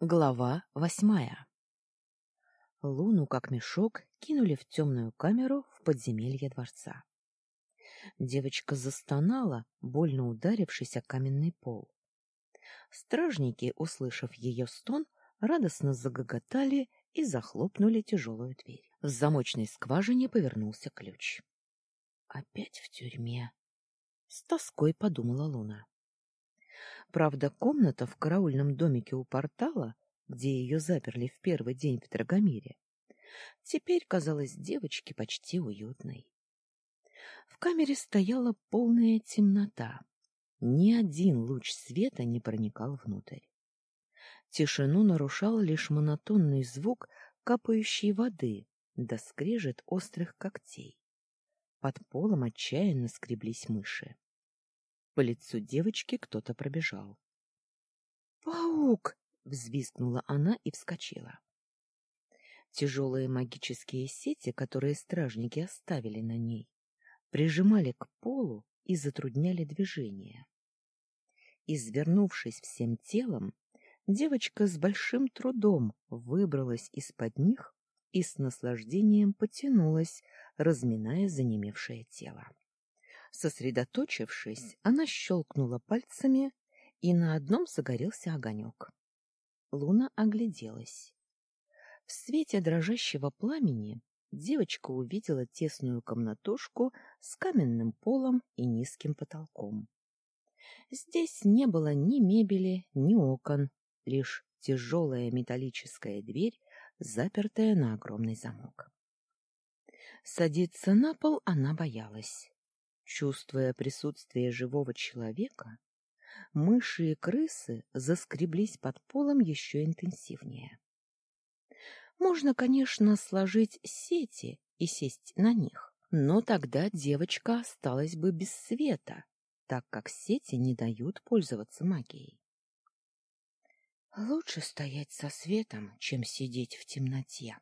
Глава восьмая Луну, как мешок, кинули в темную камеру в подземелье дворца. Девочка застонала, больно ударившись о каменный пол. Стражники, услышав ее стон, радостно загоготали и захлопнули тяжелую дверь. В замочной скважине повернулся ключ. «Опять в тюрьме!» — с тоской подумала Луна. Правда, комната в караульном домике у портала, где ее заперли в первый день в Драгомире, теперь казалась девочке почти уютной. В камере стояла полная темнота. Ни один луч света не проникал внутрь. Тишину нарушал лишь монотонный звук капающей воды да скрежет острых когтей. Под полом отчаянно скреблись мыши. По лицу девочки кто-то пробежал. «Паук!» — взвизгнула она и вскочила. Тяжелые магические сети, которые стражники оставили на ней, прижимали к полу и затрудняли движение. Извернувшись всем телом, девочка с большим трудом выбралась из-под них и с наслаждением потянулась, разминая занемевшее тело. Сосредоточившись, она щелкнула пальцами, и на одном загорелся огонек. Луна огляделась. В свете дрожащего пламени девочка увидела тесную комнатушку с каменным полом и низким потолком. Здесь не было ни мебели, ни окон, лишь тяжелая металлическая дверь, запертая на огромный замок. Садиться на пол она боялась. Чувствуя присутствие живого человека, мыши и крысы заскреблись под полом еще интенсивнее. Можно, конечно, сложить сети и сесть на них, но тогда девочка осталась бы без света, так как сети не дают пользоваться магией. Лучше стоять со светом, чем сидеть в темноте,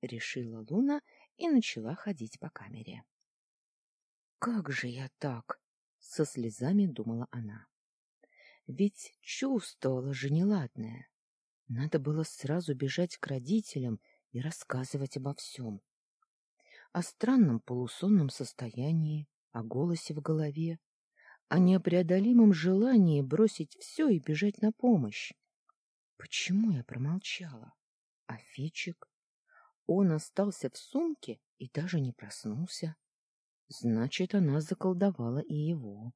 решила Луна и начала ходить по камере. Как же я так? со слезами думала она. Ведь чувствовала же неладное. Надо было сразу бежать к родителям и рассказывать обо всем. О странном полусонном состоянии, о голосе в голове, о непреодолимом желании бросить все и бежать на помощь. Почему я промолчала? А Фичик? Он остался в сумке и даже не проснулся. Значит, она заколдовала и его.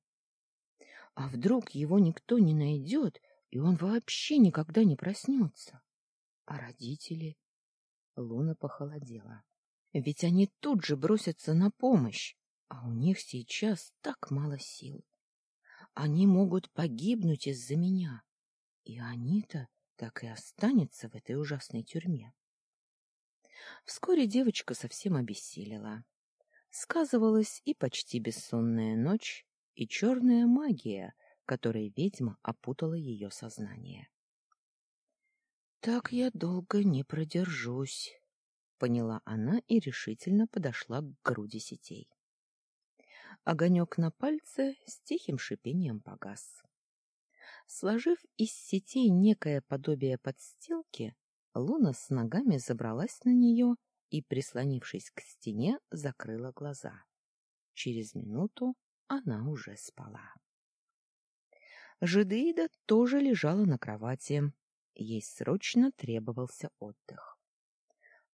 А вдруг его никто не найдет, и он вообще никогда не проснется? А родители? Луна похолодела. Ведь они тут же бросятся на помощь, а у них сейчас так мало сил. Они могут погибнуть из-за меня, и они-то так и останутся в этой ужасной тюрьме. Вскоре девочка совсем обессилела сказывалась и почти бессонная ночь, и черная магия, которой ведьма опутала ее сознание. «Так я долго не продержусь», — поняла она и решительно подошла к груди сетей. Огонек на пальце с тихим шипением погас. Сложив из сетей некое подобие подстилки, Луна с ногами забралась на нее и, прислонившись к стене, закрыла глаза. Через минуту она уже спала. Жидеида тоже лежала на кровати. Ей срочно требовался отдых.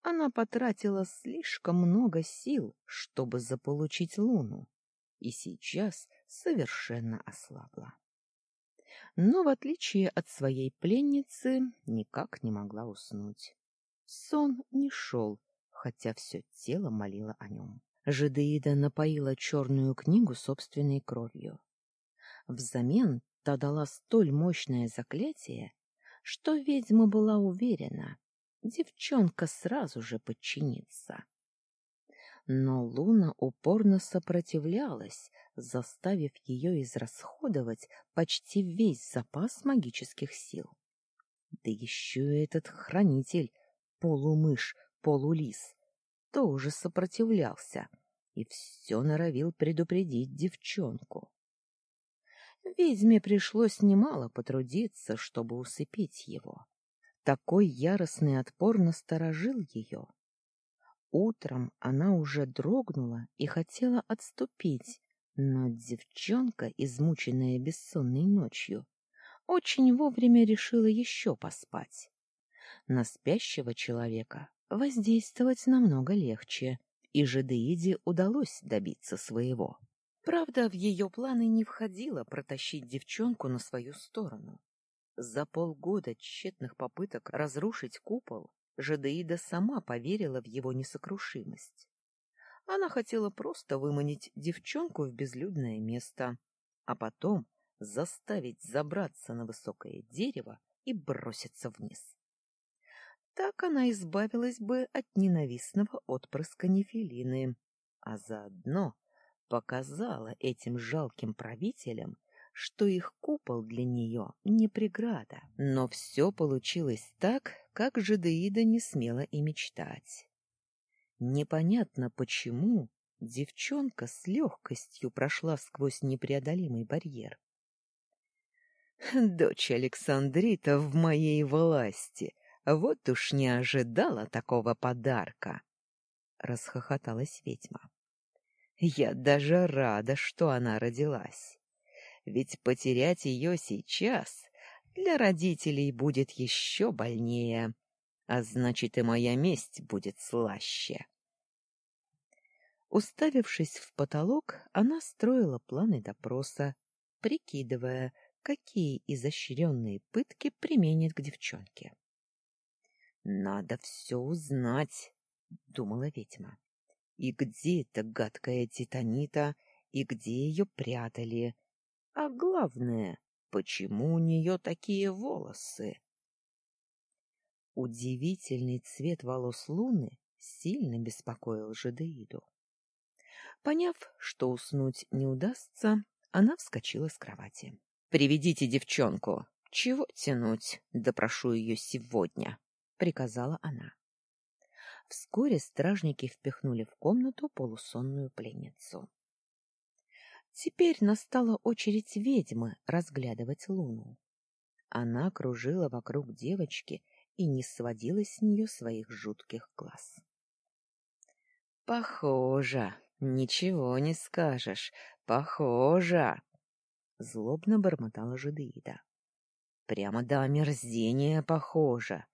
Она потратила слишком много сил, чтобы заполучить луну, и сейчас совершенно ослабла. Но, в отличие от своей пленницы, никак не могла уснуть. Сон не шел, хотя все тело молило о нем. Жидеида напоила черную книгу собственной кровью. Взамен та дала столь мощное заклятие, что ведьма была уверена, девчонка сразу же подчинится. Но Луна упорно сопротивлялась, заставив ее израсходовать почти весь запас магических сил. Да еще этот хранитель, полумышь, полулис, тоже сопротивлялся и все норовил предупредить девчонку. Ведьме пришлось немало потрудиться, чтобы усыпить его. Такой яростный отпор насторожил ее. Утром она уже дрогнула и хотела отступить, но девчонка, измученная бессонной ночью, очень вовремя решила еще поспать. На спящего человека воздействовать намного легче, и Жадеиде удалось добиться своего. Правда, в ее планы не входило протащить девчонку на свою сторону. За полгода тщетных попыток разрушить купол Жадеида сама поверила в его несокрушимость. Она хотела просто выманить девчонку в безлюдное место, а потом заставить забраться на высокое дерево и броситься вниз. Так она избавилась бы от ненавистного отпрыска Нефелины, а заодно показала этим жалким правителям, что их купол для нее не преграда. Но все получилось так, как Жадеида не смела и мечтать. Непонятно почему девчонка с легкостью прошла сквозь непреодолимый барьер. «Дочь Александрита в моей власти, вот уж не ожидала такого подарка!» — расхохоталась ведьма. «Я даже рада, что она родилась. Ведь потерять ее сейчас для родителей будет еще больнее, а значит и моя месть будет слаще. Уставившись в потолок, она строила планы допроса, прикидывая, какие изощренные пытки применит к девчонке. «Надо все узнать», — думала ведьма. «И где эта гадкая титанита, и где ее прятали, а главное, почему у нее такие волосы? Удивительный цвет волос Луны сильно беспокоил Жадеиду. Поняв, что уснуть не удастся, она вскочила с кровати. — Приведите девчонку. Чего тянуть? Допрошу ее сегодня, — приказала она. Вскоре стражники впихнули в комнату полусонную пленницу. Теперь настала очередь ведьмы разглядывать луну. Она кружила вокруг девочки и не сводила с нее своих жутких глаз. — Похоже, ничего не скажешь, похоже, — злобно бормотала Жидеида. — Прямо до омерзения похоже.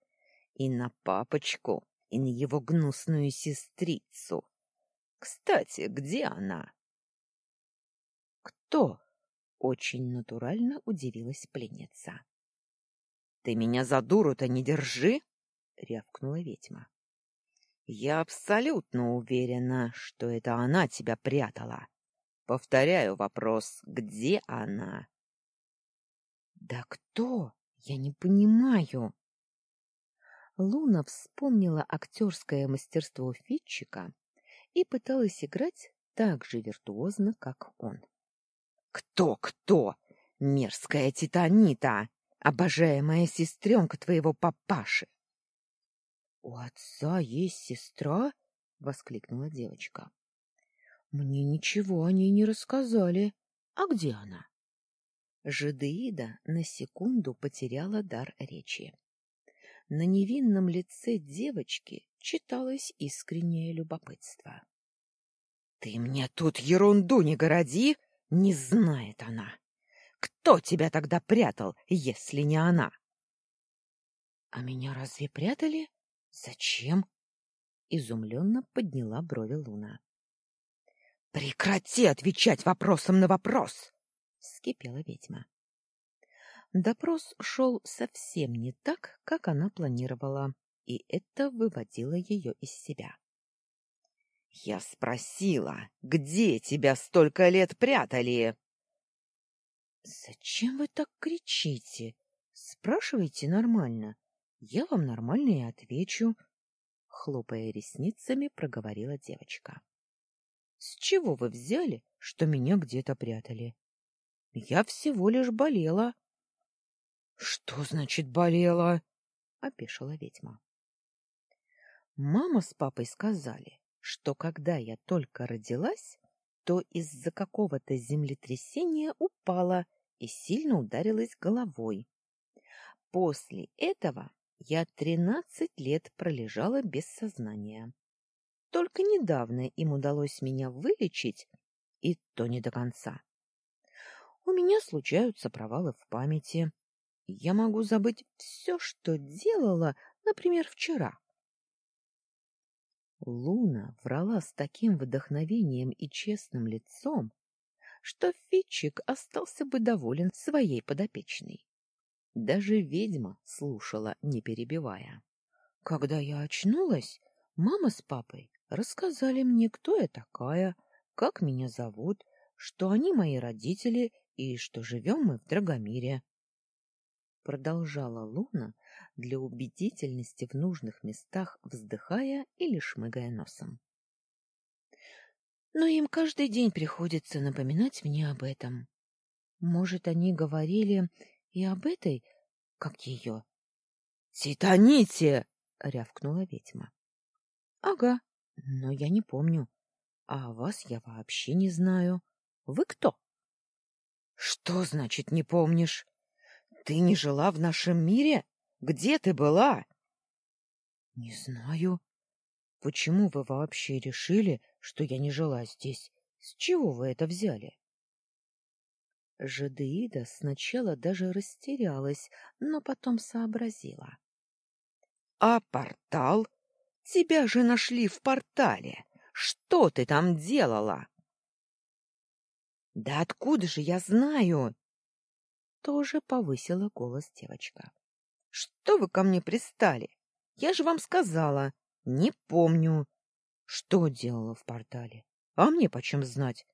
И на папочку, и на его гнусную сестрицу. Кстати, где она? Кто? Очень натурально удивилась пленница. Ты меня за дуру-то не держи, рявкнула ведьма. Я абсолютно уверена, что это она тебя прятала. Повторяю вопрос: где она? Да кто? Я не понимаю. Луна вспомнила актерское мастерство Фитчика и пыталась играть так же виртуозно, как он. Кто-кто? Мерзкая титанита, обожаемая сестренка твоего папаши. — У отца есть сестра? — воскликнула девочка. — Мне ничего о ней не рассказали. А где она? Жидеида на секунду потеряла дар речи. На невинном лице девочки читалось искреннее любопытство. — Ты мне тут ерунду не городи! Не знает она. Кто тебя тогда прятал, если не она? А меня разве прятали? Зачем? Изумленно подняла брови Луна. Прекрати отвечать вопросом на вопрос, вскипела ведьма. Допрос шел совсем не так, как она планировала, и это выводило ее из себя. Я спросила, где тебя столько лет прятали? Зачем вы так кричите? Спрашивайте нормально. Я вам нормально и отвечу, хлопая ресницами, проговорила девочка. С чего вы взяли, что меня где-то прятали? Я всего лишь болела. Что значит болела? опешила ведьма. Мама с папой сказали, что когда я только родилась, то из-за какого-то землетрясения упала и сильно ударилась головой. После этого я тринадцать лет пролежала без сознания. Только недавно им удалось меня вылечить, и то не до конца. У меня случаются провалы в памяти. Я могу забыть все, что делала, например, вчера. Луна врала с таким вдохновением и честным лицом, что Фитчик остался бы доволен своей подопечной. Даже ведьма слушала, не перебивая. Когда я очнулась, мама с папой рассказали мне, кто я такая, как меня зовут, что они мои родители и что живем мы в Драгомире. Продолжала Луна для убедительности в нужных местах, вздыхая или шмыгая носом. Но им каждый день приходится напоминать мне об этом. Может, они говорили и об этой, как ее? — Титаните! — рявкнула ведьма. — Ага, но я не помню. А вас я вообще не знаю. Вы кто? — Что значит не помнишь? Ты не жила в нашем мире? Где ты была? — Не знаю. Почему вы вообще решили, что я не жила здесь? С чего вы это взяли? Жадеида сначала даже растерялась, но потом сообразила. — А портал? Тебя же нашли в портале. Что ты там делала? — Да откуда же я знаю? Тоже повысила голос девочка. — Что вы ко мне пристали? Я же вам сказала. Не помню. Что делала в портале? А мне почем знать?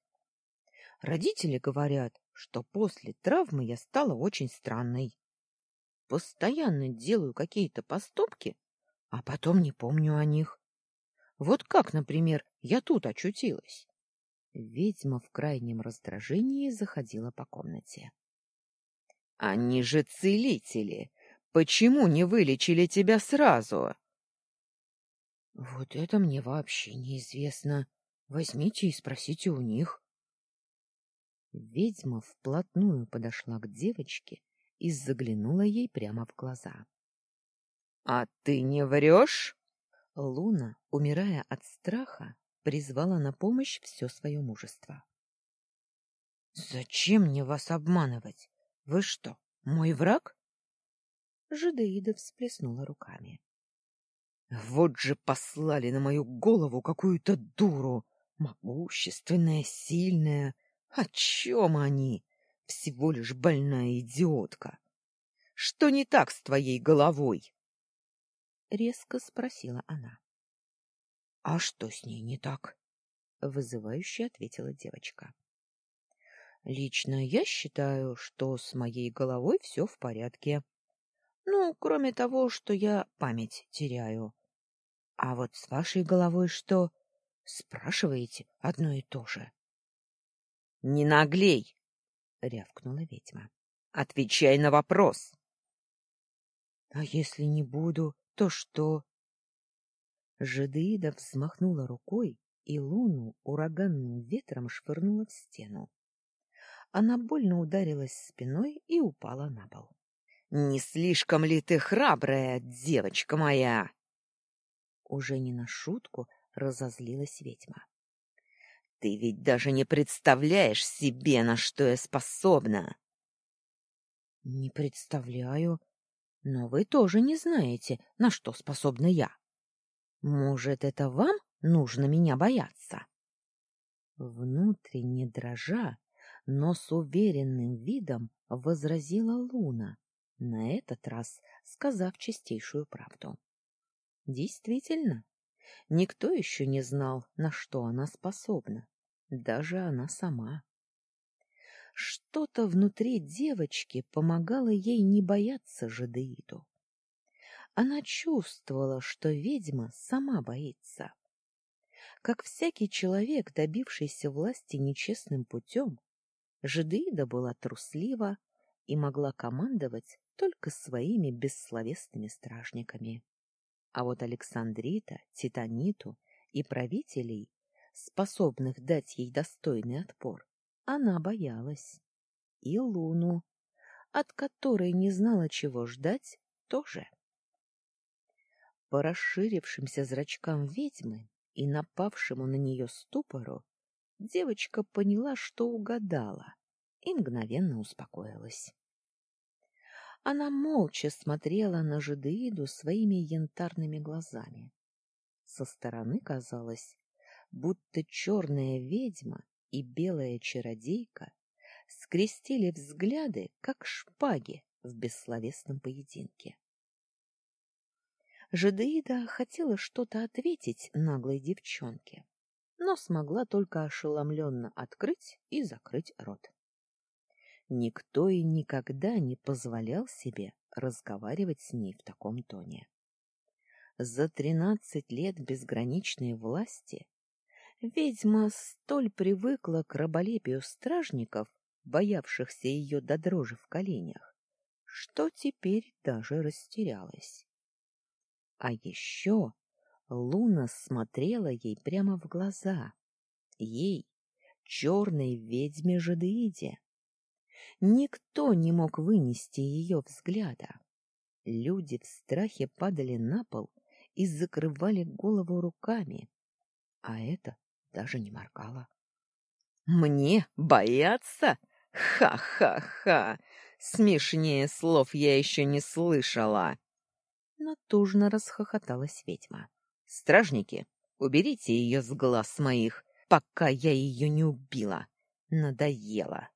Родители говорят, что после травмы я стала очень странной. Постоянно делаю какие-то поступки, а потом не помню о них. Вот как, например, я тут очутилась. Ведьма в крайнем раздражении заходила по комнате. — Они же целители! Почему не вылечили тебя сразу? — Вот это мне вообще неизвестно. Возьмите и спросите у них. Ведьма вплотную подошла к девочке и заглянула ей прямо в глаза. — А ты не врешь? Луна, умирая от страха, призвала на помощь все свое мужество. — Зачем мне вас обманывать? Вы что, мой враг? Жидеида всплеснула руками. — Вот же послали на мою голову какую-то дуру, могущественная, сильная. О чем они? Всего лишь больная идиотка. Что не так с твоей головой? резко спросила она. — А что с ней не так? — вызывающе ответила девочка. — Лично я считаю, что с моей головой все в порядке. Ну, кроме того, что я память теряю. А вот с вашей головой что? Спрашиваете одно и то же. — Не наглей! — рявкнула ведьма. — Отвечай на вопрос. — А если не буду, то что? Жадеида взмахнула рукой, и луну ураганным ветром швырнула в стену. Она больно ударилась спиной и упала на пол. — Не слишком ли ты храбрая, девочка моя? Уже не на шутку разозлилась ведьма. — Ты ведь даже не представляешь себе, на что я способна. — Не представляю, но вы тоже не знаете, на что способна я. Может, это вам нужно меня бояться? Внутренне дрожа, но с уверенным видом возразила Луна, на этот раз сказав чистейшую правду. Действительно, никто еще не знал, на что она способна, даже она сама. Что-то внутри девочки помогало ей не бояться Жадеиду. Она чувствовала, что ведьма сама боится. Как всякий человек, добившийся власти нечестным путем, Жадеида была труслива и могла командовать только своими бессловесными стражниками. А вот Александрита, Титаниту и правителей, способных дать ей достойный отпор, она боялась. И Луну, от которой не знала, чего ждать, тоже. По расширившимся зрачкам ведьмы и напавшему на нее ступору девочка поняла, что угадала, и мгновенно успокоилась. Она молча смотрела на жидеиду своими янтарными глазами. Со стороны казалось, будто черная ведьма и белая чародейка скрестили взгляды, как шпаги в бессловесном поединке. Жадеида хотела что-то ответить наглой девчонке, но смогла только ошеломленно открыть и закрыть рот. Никто и никогда не позволял себе разговаривать с ней в таком тоне. За тринадцать лет безграничной власти ведьма столь привыкла к раболепию стражников, боявшихся ее до дрожи в коленях, что теперь даже растерялась. А еще Луна смотрела ей прямо в глаза. Ей, черной ведьме Жадеиде. Никто не мог вынести ее взгляда. Люди в страхе падали на пол и закрывали голову руками, а это даже не моргала. «Мне бояться? Ха-ха-ха! Смешнее слов я еще не слышала!» натужно расхохоталась ведьма. Стражники, уберите ее с глаз моих, пока я ее не убила. Надоело.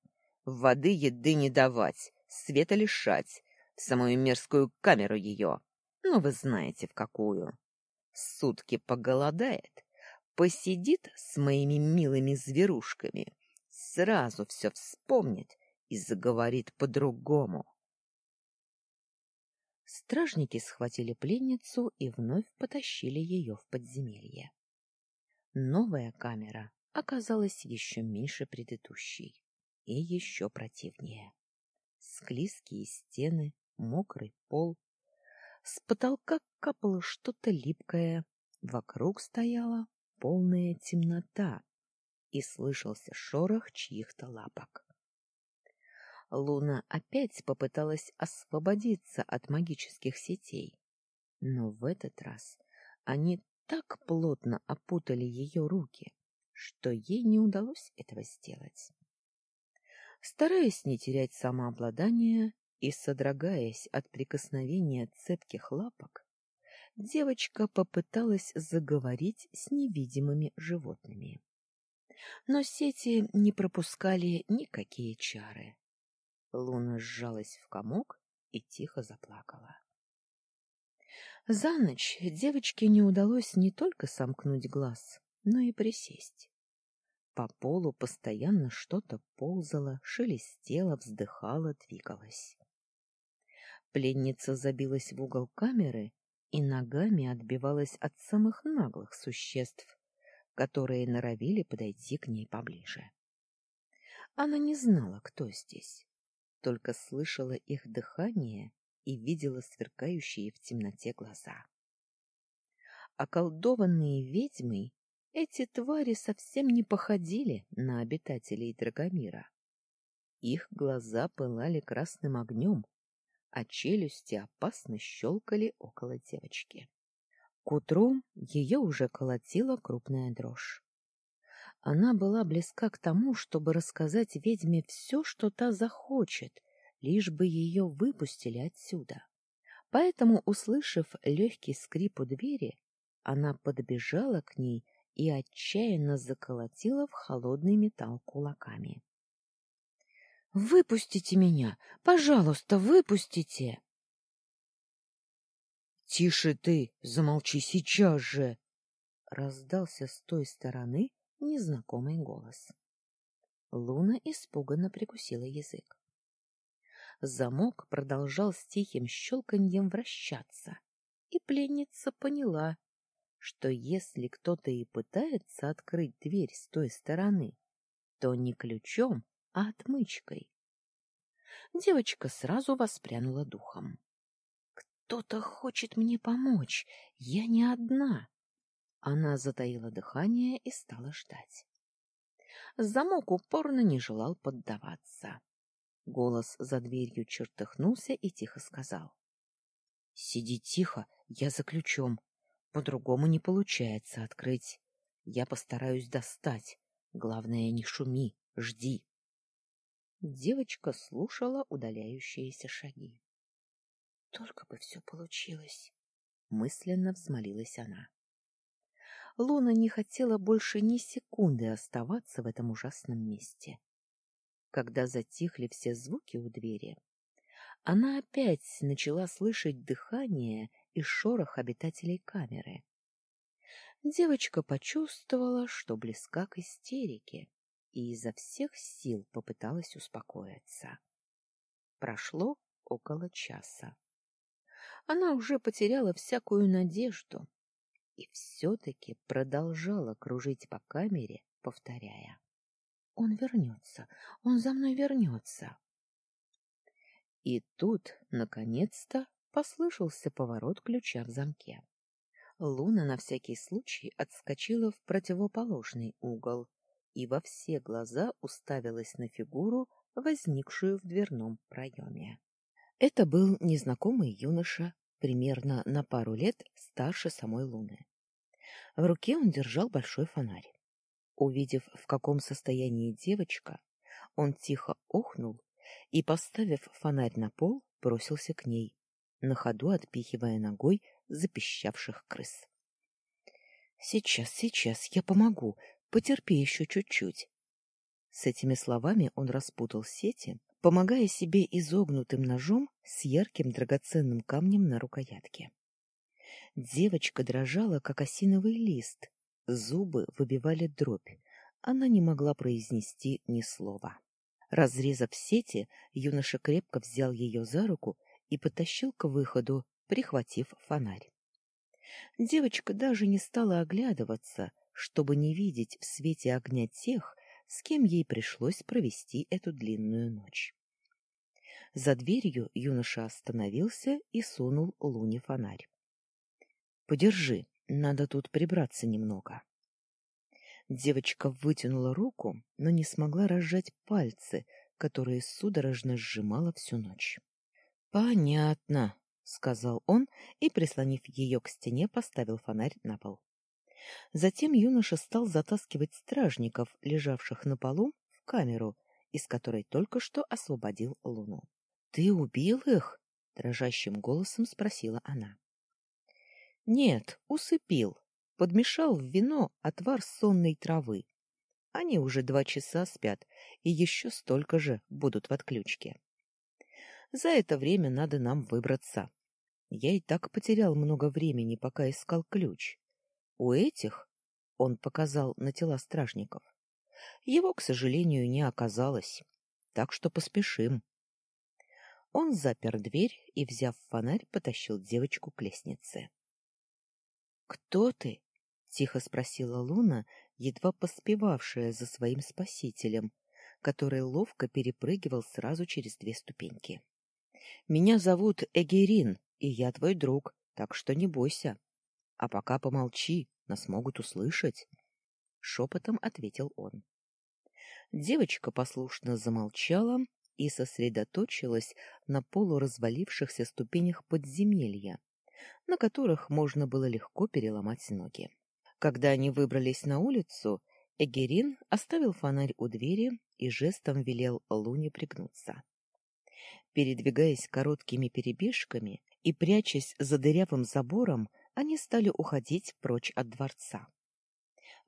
Воды еды не давать, света лишать, в самую мерзкую камеру ее. Ну, вы знаете, в какую. Сутки поголодает, посидит с моими милыми зверушками, сразу все вспомнит и заговорит по-другому. Стражники схватили пленницу и вновь потащили ее в подземелье. Новая камера оказалась еще меньше предыдущей и еще противнее. Склизкие стены, мокрый пол. С потолка капало что-то липкое, вокруг стояла полная темнота и слышался шорох чьих-то лапок. Луна опять попыталась освободиться от магических сетей. Но в этот раз они так плотно опутали ее руки, что ей не удалось этого сделать. Стараясь не терять самообладание и содрогаясь от прикосновения цепких лапок, девочка попыталась заговорить с невидимыми животными. Но сети не пропускали никакие чары. Луна сжалась в комок и тихо заплакала. За ночь девочке не удалось не только сомкнуть глаз, но и присесть. По полу постоянно что-то ползало, шелестело, вздыхало, двигалось. Пленница забилась в угол камеры и ногами отбивалась от самых наглых существ, которые норовили подойти к ней поближе. Она не знала, кто здесь только слышала их дыхание и видела сверкающие в темноте глаза. Околдованные ведьмой, эти твари совсем не походили на обитателей Драгомира. Их глаза пылали красным огнем, а челюсти опасно щелкали около девочки. К утру ее уже колотила крупная дрожь. Она была близка к тому, чтобы рассказать ведьме все, что та захочет, лишь бы ее выпустили отсюда. Поэтому, услышав легкий скрип у двери, она подбежала к ней и отчаянно заколотила в холодный металл кулаками. — Выпустите меня! Пожалуйста, выпустите! — Тише ты! Замолчи сейчас же! — раздался с той стороны незнакомый голос. Луна испуганно прикусила язык. Замок продолжал с тихим щелканьем вращаться, и пленница поняла, что если кто-то и пытается открыть дверь с той стороны, то не ключом, а отмычкой. Девочка сразу воспрянула духом. «Кто-то хочет мне помочь, я не одна!» Она затаила дыхание и стала ждать. Замок упорно не желал поддаваться. Голос за дверью чертыхнулся и тихо сказал. — Сиди тихо, я за ключом, По-другому не получается открыть. Я постараюсь достать. Главное, не шуми, жди. Девочка слушала удаляющиеся шаги. Только бы все получилось, мысленно взмолилась она. Луна не хотела больше ни секунды оставаться в этом ужасном месте. Когда затихли все звуки у двери, она опять начала слышать дыхание и шорох обитателей камеры. Девочка почувствовала, что близка к истерике, и изо всех сил попыталась успокоиться. Прошло около часа. Она уже потеряла всякую надежду и все-таки продолжала кружить по камере, повторяя. «Он вернется, он за мной вернется». И тут, наконец-то, послышался поворот ключа в замке. Луна на всякий случай отскочила в противоположный угол и во все глаза уставилась на фигуру, возникшую в дверном проеме. Это был незнакомый юноша, примерно на пару лет старше самой Луны. В руке он держал большой фонарь. Увидев, в каком состоянии девочка, он тихо охнул и, поставив фонарь на пол, бросился к ней, на ходу отпихивая ногой запищавших крыс. — Сейчас, сейчас, я помогу, Потерпи еще чуть-чуть. С этими словами он распутал сети, помогая себе изогнутым ножом с ярким драгоценным камнем на рукоятке. Девочка дрожала, как осиновый лист, зубы выбивали дробь, она не могла произнести ни слова. Разрезав сети, юноша крепко взял ее за руку и потащил к выходу, прихватив фонарь. Девочка даже не стала оглядываться, чтобы не видеть в свете огня тех, с кем ей пришлось провести эту длинную ночь. За дверью юноша остановился и сунул Луне фонарь. — Подержи, надо тут прибраться немного. Девочка вытянула руку, но не смогла разжать пальцы, которые судорожно сжимала всю ночь. — Понятно, — сказал он и, прислонив ее к стене, поставил фонарь на пол. Затем юноша стал затаскивать стражников, лежавших на полу, в камеру, из которой только что освободил Луну. — Ты убил их? — дрожащим голосом спросила она. — Нет, усыпил. Подмешал в вино отвар сонной травы. Они уже два часа спят, и еще столько же будут в отключке. За это время надо нам выбраться. Я и так потерял много времени, пока искал ключ. У этих, он показал на тела стражников, его, к сожалению, не оказалось, так что поспешим. Он запер дверь и, взяв фонарь, потащил девочку к лестнице. — Кто ты? — тихо спросила Луна, едва поспевавшая за своим спасителем, который ловко перепрыгивал сразу через две ступеньки. — Меня зовут Эгерин, и я твой друг, так что не бойся. А пока помолчи, нас могут услышать, — шепотом ответил он. Девочка послушно замолчала и сосредоточилась на полуразвалившихся ступенях подземелья, на которых можно было легко переломать ноги. Когда они выбрались на улицу, Эгерин оставил фонарь у двери и жестом велел Луне пригнуться. Передвигаясь короткими перебежками и прячась за дырявым забором, они стали уходить прочь от дворца.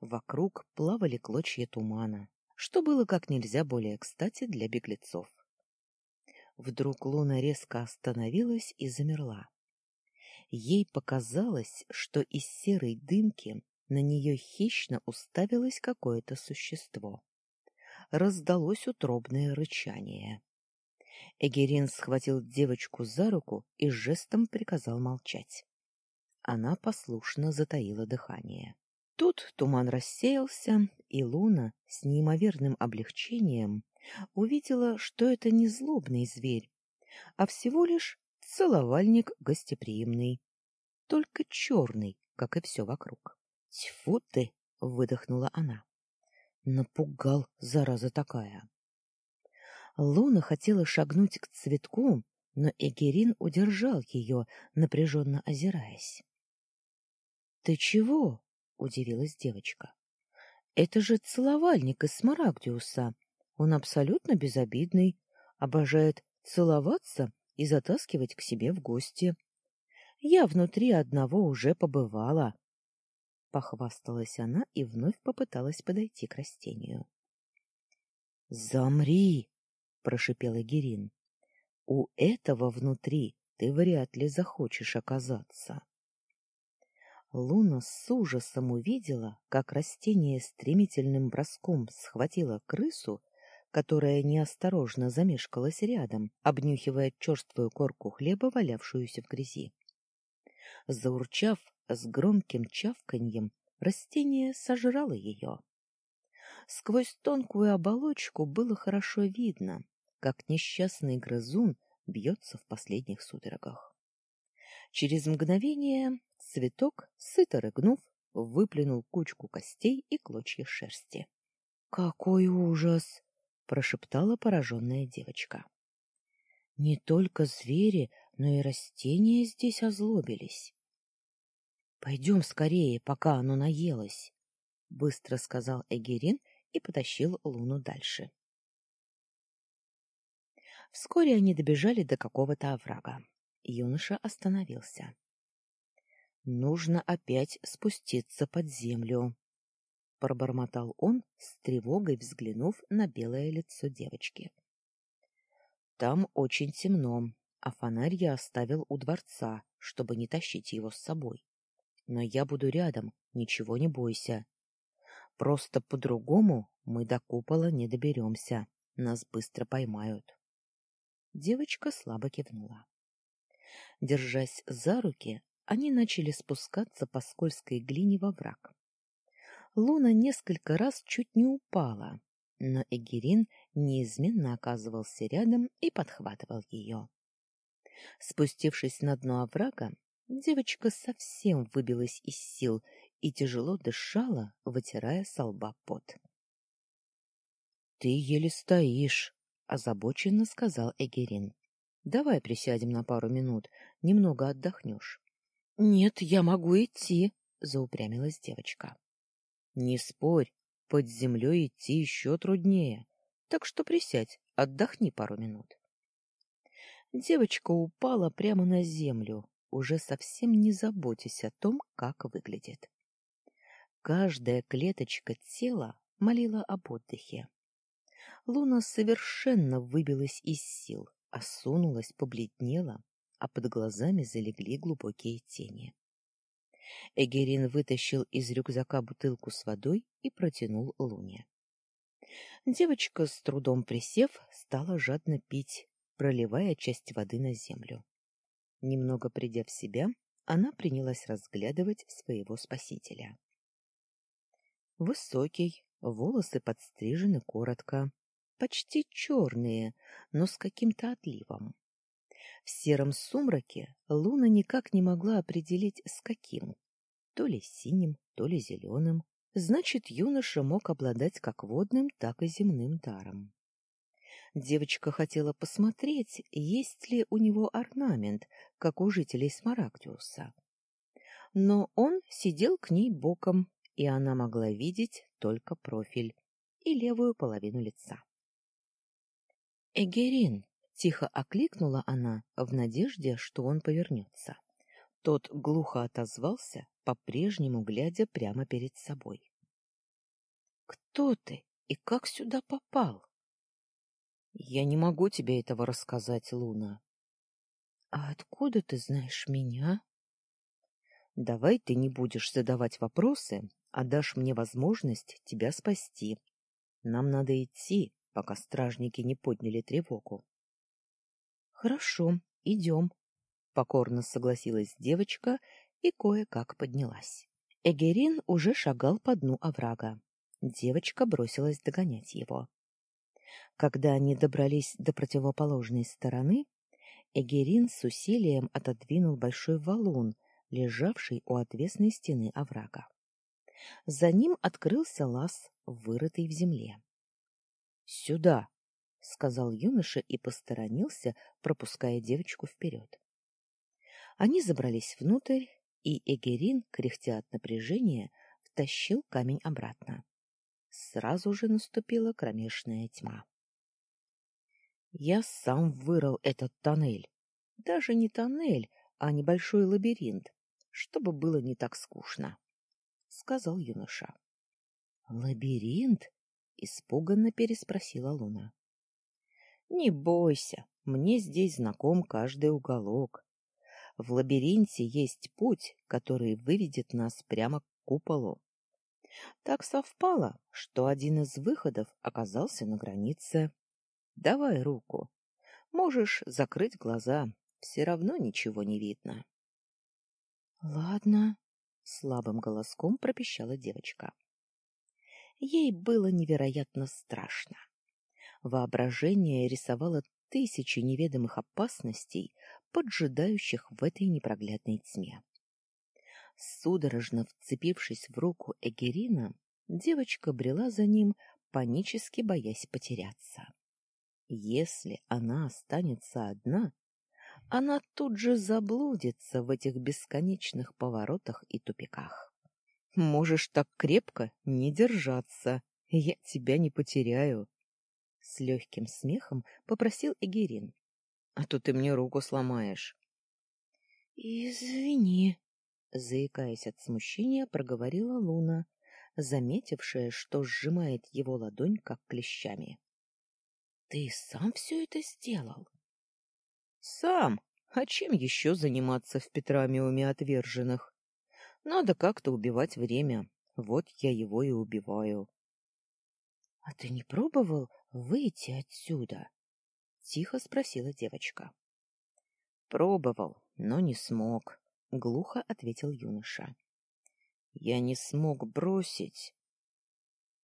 Вокруг плавали клочья тумана, что было как нельзя более кстати для беглецов. Вдруг луна резко остановилась и замерла. Ей показалось, что из серой дымки на нее хищно уставилось какое-то существо. Раздалось утробное рычание. Эгерин схватил девочку за руку и жестом приказал молчать. Она послушно затаила дыхание. Тут туман рассеялся, и Луна с неимоверным облегчением увидела, что это не злобный зверь, а всего лишь целовальник гостеприимный, только черный, как и все вокруг. — Тьфу ты! — выдохнула она. Напугал, зараза такая. Луна хотела шагнуть к цветку, но Эгерин удержал ее, напряженно озираясь. — Ты чего? — удивилась девочка. — Это же целовальник из Смарагдиуса. Он абсолютно безобидный, обожает целоваться и затаскивать к себе в гости. Я внутри одного уже побывала. Похвасталась она и вновь попыталась подойти к растению. «Замри!» — прошипел Герин. «У этого внутри ты вряд ли захочешь оказаться». Луна с ужасом увидела, как растение стремительным броском схватило крысу, которая неосторожно замешкалась рядом, обнюхивая черствую корку хлеба, валявшуюся в грязи. Заурчав с громким чавканьем, растение сожрало ее. Сквозь тонкую оболочку было хорошо видно, как несчастный грызун бьется в последних судорогах. Через мгновение цветок, сыто рыгнув, выплюнул кучку костей и клочья шерсти. — Какой ужас! — прошептала пораженная девочка. — Не только звери, но и растения здесь озлобились. — Пойдем скорее, пока оно наелось, — быстро сказал Эгерин и потащил Луну дальше. Вскоре они добежали до какого-то оврага. Юноша остановился. Нужно опять спуститься под землю, пробормотал он, с тревогой взглянув на белое лицо девочки. Там очень темно, а фонарь я оставил у дворца, чтобы не тащить его с собой. Но я буду рядом, ничего не бойся. Просто по-другому мы до купола не доберемся, нас быстро поймают. Девочка слабо кивнула. Держась за руки, они начали спускаться по скользкой глине во враг. Луна несколько раз чуть не упала, но Эгерин неизменно оказывался рядом и подхватывал ее. Спустившись на дно оврага, девочка совсем выбилась из сил и тяжело дышала, вытирая с лба пот. — Ты еле стоишь, — озабоченно сказал Эгерин. — Давай присядем на пару минут, немного отдохнешь. — Нет, я могу идти, — заупрямилась девочка. — Не спорь, под землей идти еще труднее, так что присядь, отдохни пару минут. Девочка упала прямо на землю, уже совсем не заботясь о том, как выглядит. Каждая клеточка тела молила об отдыхе. Луна совершенно выбилась из сил, осунулась, побледнела, а под глазами залегли глубокие тени. Эгерин вытащил из рюкзака бутылку с водой и протянул Луне. Девочка, с трудом присев, стала жадно пить, проливая часть воды на землю. Немного придя в себя, она принялась разглядывать своего спасителя. Высокий, волосы подстрижены коротко, почти черные, но с каким-то отливом. В сером сумраке Луна никак не могла определить, с каким. То ли синим, то ли зеленым. Значит, юноша мог обладать как водным, так и земным даром. Девочка хотела посмотреть, есть ли у него орнамент, как у жителей Смарагдиуса. Но он сидел к ней боком, и она могла видеть только профиль и левую половину лица. «Эгерин!» — тихо окликнула она в надежде, что он повернется. Тот глухо отозвался, по-прежнему глядя прямо перед собой. «Кто ты и как сюда попал?» «Я не могу тебе этого рассказать, Луна». «А откуда ты знаешь меня?» «Давай ты не будешь задавать вопросы, а дашь мне возможность тебя спасти. Нам надо идти, пока стражники не подняли тревогу. — Хорошо, идем, — покорно согласилась девочка и кое-как поднялась. Эгерин уже шагал по дну оврага. Девочка бросилась догонять его. Когда они добрались до противоположной стороны, Эгерин с усилием отодвинул большой валун, лежавший у отвесной стены оврага. За ним открылся лаз, вырытый в земле. «Сюда!» — сказал юноша и посторонился, пропуская девочку вперед. Они забрались внутрь и Эгерин, кряхтя от напряжения, втащил камень обратно. Сразу же наступила кромешная тьма. Я сам вырыл этот тоннель. Даже не тоннель, а небольшой лабиринт, чтобы было не так скучно, — сказал юноша. — Лабиринт? — испуганно переспросила Луна. — Не бойся, мне здесь знаком каждый уголок. В лабиринте есть путь, который выведет нас прямо к куполу. Так совпало, что один из выходов оказался на границе. Давай руку. Можешь закрыть глаза, все равно ничего не видно. — Ладно, — слабым голоском пропищала девочка. Ей было невероятно страшно. Воображение рисовало тысячи неведомых опасностей, поджидающих в этой непроглядной тьме. Судорожно вцепившись в руку Эгерина, девочка брела за ним, панически боясь потеряться. Если она останется одна, она тут же заблудится в этих бесконечных поворотах и тупиках. Можешь так крепко не держаться, я тебя не потеряю. С легким смехом попросил Эгерин. А то ты мне руку сломаешь. Извини, заикаясь от смущения, проговорила Луна, заметившая, что сжимает его ладонь как клещами. Ты сам все это сделал? Сам. А чем еще заниматься в Петрамиуме отверженных? Надо как-то убивать время. Вот я его и убиваю. — А ты не пробовал выйти отсюда? — тихо спросила девочка. — Пробовал, но не смог, — глухо ответил юноша. — Я не смог бросить.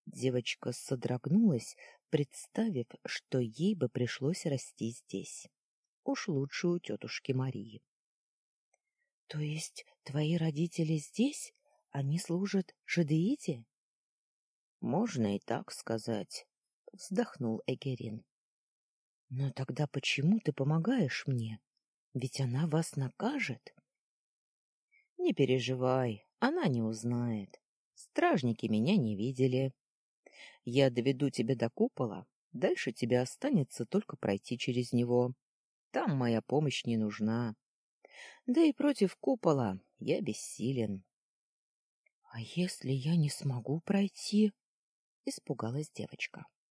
Девочка содрогнулась, представив, что ей бы пришлось расти здесь. Уж лучше у тетушки Марии. — То есть твои родители здесь? Они служат жидеите? — Можно и так сказать, — вздохнул Эгерин. — Но тогда почему ты помогаешь мне? Ведь она вас накажет. — Не переживай, она не узнает. Стражники меня не видели. Я доведу тебя до купола, дальше тебе останется только пройти через него. Там моя помощь не нужна. Да и против купола я бессилен. — А если я не смогу пройти? — испугалась девочка. —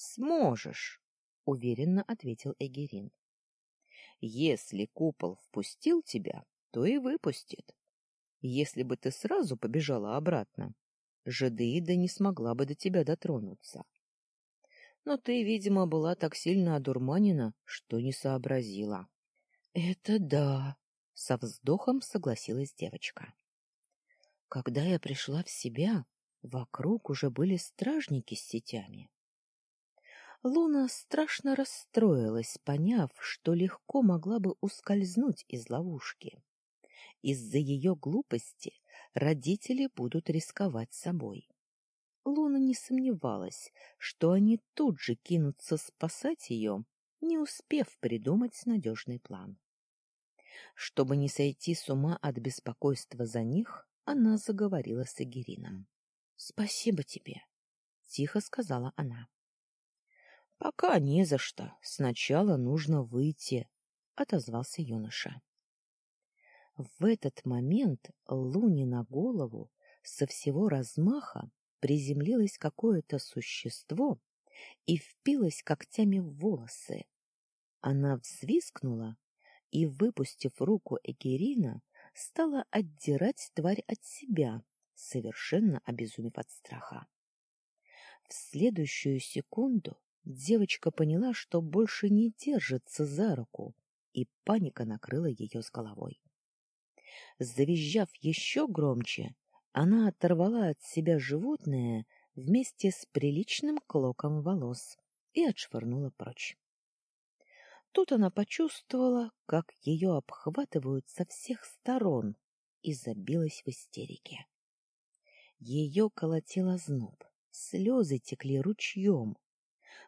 Сможешь, — уверенно ответил Эгерин. — Если купол впустил тебя, то и выпустит. Если бы ты сразу побежала обратно, Жадеида не смогла бы до тебя дотронуться. Но ты, видимо, была так сильно одурманена, что не сообразила. — Это да, — со вздохом согласилась девочка. Когда я пришла в себя, вокруг уже были стражники с сетями. Луна страшно расстроилась, поняв, что легко могла бы ускользнуть из ловушки. Из-за ее глупости родители будут рисковать собой. Луна не сомневалась, что они тут же кинутся спасать ее, не успев придумать надежный план. Чтобы не сойти с ума от беспокойства за них, она заговорила с Эгерином. — Спасибо тебе, — тихо сказала она. — Пока не за что. Сначала нужно выйти, — отозвался юноша. В этот момент Луне на голову со всего размаха приземлилось какое-то существо и впилось когтями в волосы. Она взвискнула и, выпустив руку Эгерина, стала отдирать тварь от себя, совершенно обезумев от страха. В следующую секунду девочка поняла, что больше не держится за руку, и паника накрыла ее с головой. Завизжав еще громче, она оторвала от себя животное вместе с приличным клоком волос и отшвырнула прочь. Тут она почувствовала, как ее обхватывают со всех сторон, и забилась в истерике. Ее колотило зноб, слезы текли ручьем.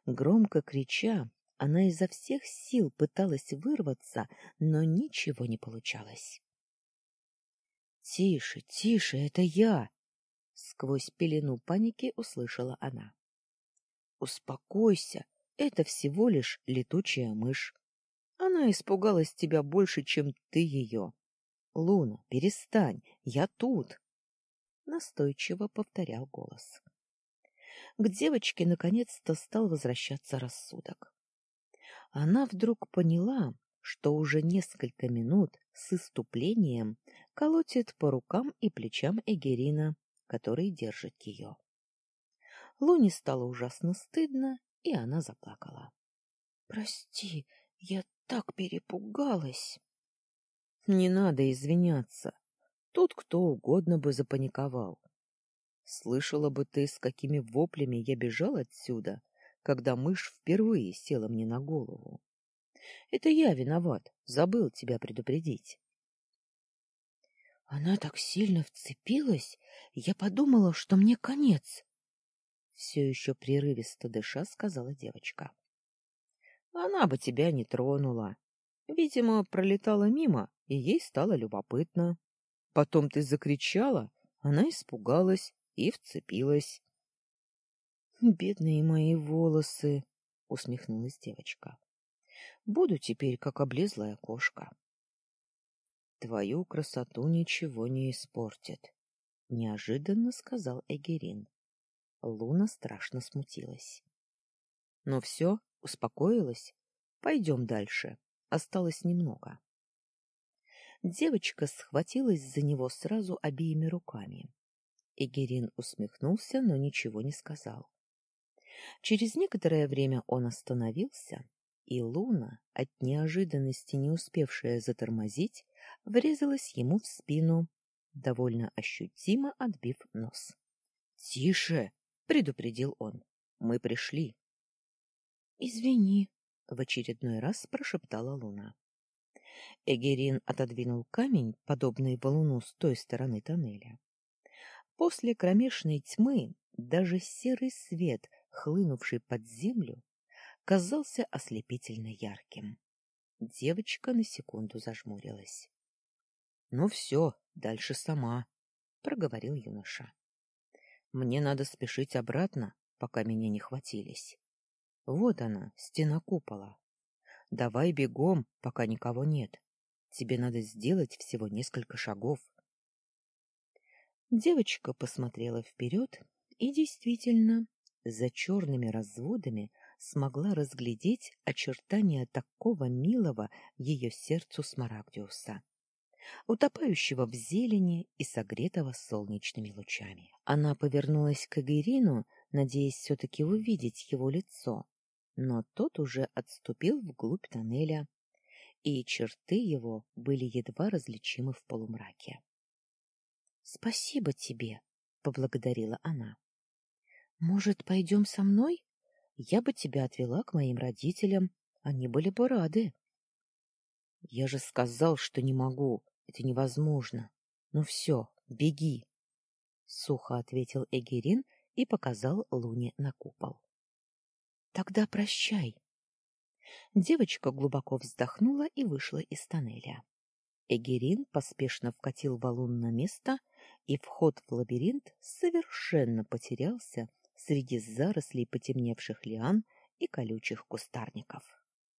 Громко крича, она изо всех сил пыталась вырваться, но ничего не получалось. Тише, тише, это я, сквозь пелену паники услышала она. Успокойся, это всего лишь летучая мышь. Она испугалась тебя больше, чем ты ее. Луна, перестань, я тут, настойчиво повторял голос. К девочке наконец-то стал возвращаться рассудок. Она вдруг поняла, что уже несколько минут с иступлением колотит по рукам и плечам Эгерина, который держит ее. Луне стало ужасно стыдно, и она заплакала. — Прости, я так перепугалась. — Не надо извиняться. Тут кто угодно бы запаниковал. Слышала бы ты, с какими воплями я бежал отсюда, когда мышь впервые села мне на голову. Это я виноват, забыл тебя предупредить. Она так сильно вцепилась, я подумала, что мне конец. Все еще прерывисто дыша сказала девочка. Она бы тебя не тронула. Видимо, пролетала мимо, и ей стало любопытно. Потом ты закричала, она испугалась и вцепилась. Бедные мои волосы, усмехнулась девочка. Буду теперь как облезлая кошка. Твою красоту ничего не испортит, неожиданно сказал Эгерин. Луна страшно смутилась. Ну все, успокоилась. Пойдем дальше. Осталось немного. Девочка схватилась за него сразу обеими руками. Эгерин усмехнулся, но ничего не сказал. Через некоторое время он остановился, и Луна, от неожиданности не успевшая затормозить, врезалась ему в спину, довольно ощутимо отбив нос. "Тише", предупредил он. "Мы пришли". "Извини", в очередной раз прошептала Луна. Эгерин отодвинул камень, подобный валуну с той стороны тоннеля. После кромешной тьмы даже серый свет, хлынувший под землю, казался ослепительно ярким. Девочка на секунду зажмурилась. — Ну все, дальше сама, — проговорил юноша. — Мне надо спешить обратно, пока меня не хватились. Вот она, стена купола. Давай бегом, пока никого нет. Тебе надо сделать всего несколько шагов. Девочка посмотрела вперед и действительно за черными разводами смогла разглядеть очертания такого милого ее сердцу Смарагдиуса, утопающего в зелени и согретого солнечными лучами. Она повернулась к Агирину, надеясь все-таки увидеть его лицо, но тот уже отступил вглубь тоннеля, и черты его были едва различимы в полумраке. — Спасибо тебе, — поблагодарила она. — Может, пойдем со мной? Я бы тебя отвела к моим родителям, они были бы рады. — Я же сказал, что не могу, это невозможно. Ну все, беги, — сухо ответил Эгерин и показал Луне на купол. — Тогда прощай. Девочка глубоко вздохнула и вышла из тоннеля. Эгерин поспешно вкатил валун на место, и вход в лабиринт совершенно потерялся среди зарослей потемневших лиан и колючих кустарников.